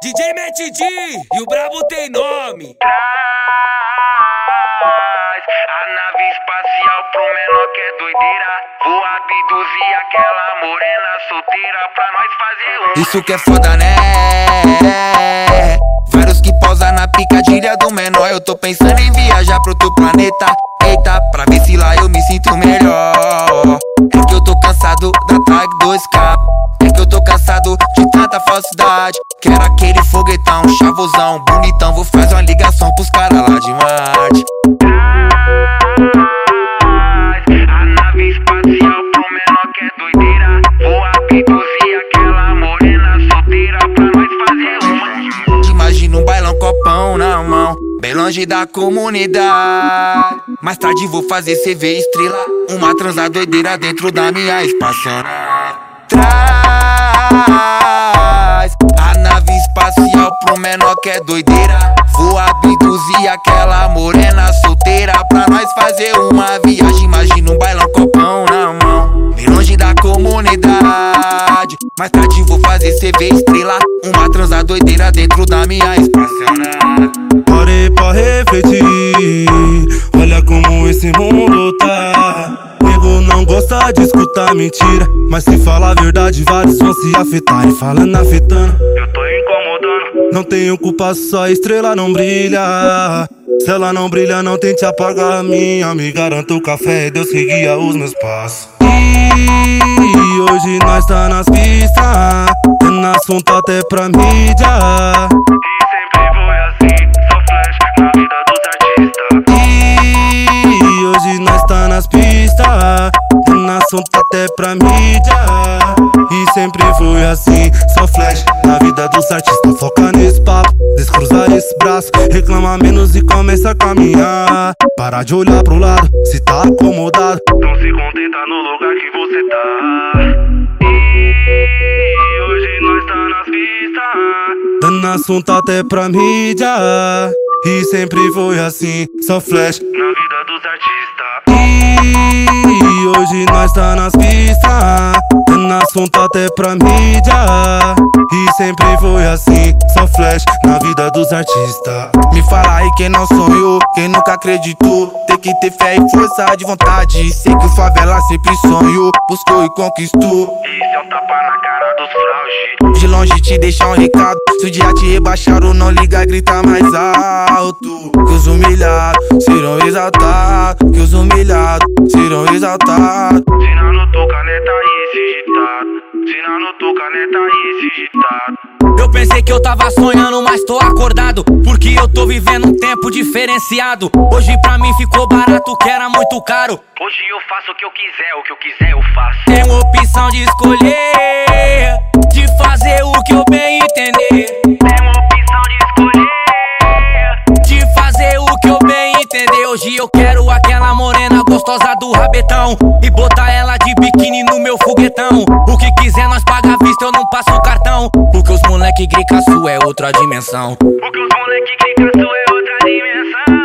DJ Matt D e o brabo tem nome. A nave espacial pro menor que é doideira. Vou abduzir aquela morena solteira pra nós fazer um. Isso que é foda, né? Vários que pausa na picadilha do menor. Eu tô pensando em viajar pro outro planeta. Eita, pra ver se lá eu me sinto melhor. É que eu tô cansado da tag 2K. É que eu tô cansado de tanta falsidade. Quero aquele foguetão, chavosão, bonitão. Vou fazer uma ligação pros caras lá de Marte. A nave espacial pro menor que é doideira. Vou abduzir aquela morena solteira pra nós fazer uma. Imagina um bailão copão na mão, bem longe da comunidade. Mais tarde vou fazer cê ver estrela, uma transa doideira dentro da minha espaçonave. Que é doideira. Vou abduzir aquela morena solteira pra nós fazer uma viagem. Imagina um bailão copão na mão, bem longe da comunidade. Mais tarde vou fazer cê ver estrela, uma transa doideira dentro da minha espaçonave. Parei pra refletir, olha como esse mundo tá. Nego não gosta de escutar mentira, mas se falar a verdade, vários vão se afetar. E falando afetando, Eu tô. Não tenho culpa, só a estrela não brilha. Se ela não brilha, não tente apagar a minha. Me garanto o café, Deus que guia os meus passos. E hoje nós tá nas pistas, tendo assunto até pra mídia. E sempre foi assim, só flash na vida dos artistas. E hoje nós tá nas pistas, tendo assunto até pra mídia. Assim, só flash na vida dos artistas. Foca nesse papo, descruza esse braço, reclama menos e começa a caminhar. Para de olhar pro lado, se tá acomodado. Então se contenta no lugar que você tá. E hoje nós tá nas vistas. Dando assunto até pra mídia. E sempre foi assim, só flash. Na vida dos artistas. E hoje nós tá nas pistas, assunto até pra mídia. E sempre foi assim, só flash na vida dos artistas. Me fala aí quem não sonhou, quem nunca acreditou. Tem que ter fé e força de vontade. Sei que o favela sempre sonhou, buscou e conquistou. Isso é um tapa na cara dos fraude. De longe te deixar um recado. Se o dia te rebaixaram, não liga, grita mais alto. Que os humilhados serão exaltados. Que os humilhados serão exaltados. Sina no tua caneta e esse ditado. Sina no tua caneta e esse ditado. Eu pensei que eu tava sonhando, mas tô acordado. Porque eu tô vivendo um tempo diferenciado. Hoje pra mim ficou barato, que era muito caro. Hoje eu faço o que eu quiser, o que eu quiser eu faço. Tenho opção de escolher, fazer o que eu bem entender. Tenho opção de escolher. De fazer o que eu bem entender. Hoje eu quero aquela morena gostosa do rabetão. E botar ela de biquíni no meu foguetão. O que quiser nós paga à vista, eu não passo cartão. Porque os moleque grica sua é outra dimensão. Porque os moleque que sua é outra dimensão.